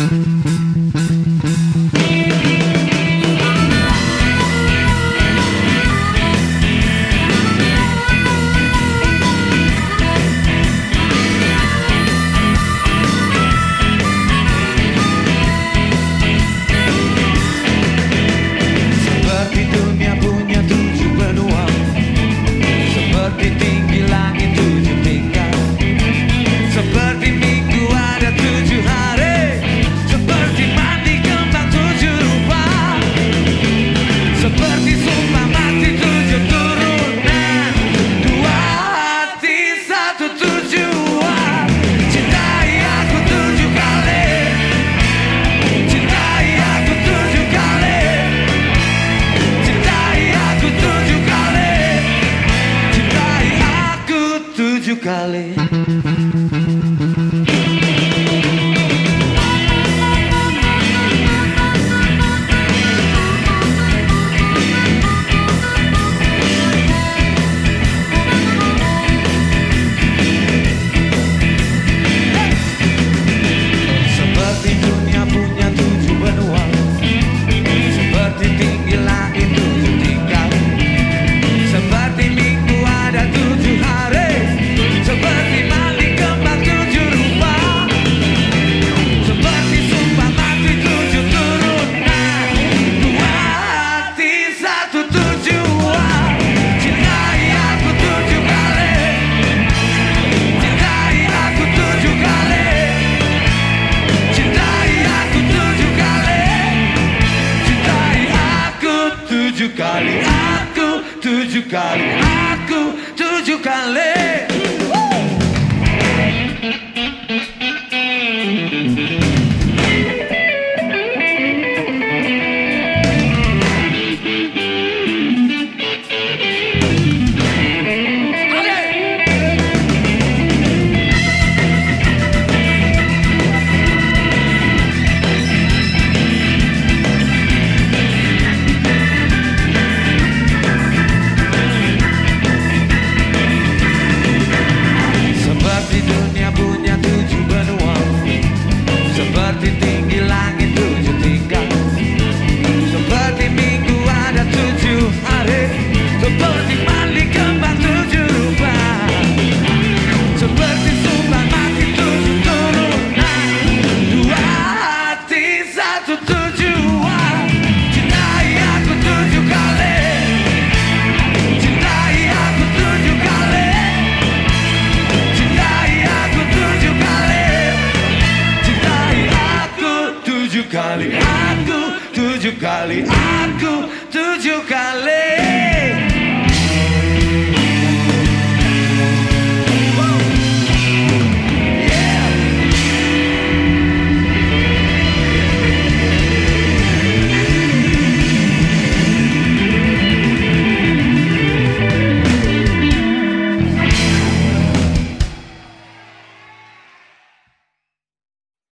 Mm-hmm. kali. kali aku tujuh kali aku tujuh kali. kali. Aku tujuh kali.